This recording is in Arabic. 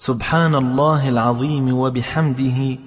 سبحان الله العظيم وبحمده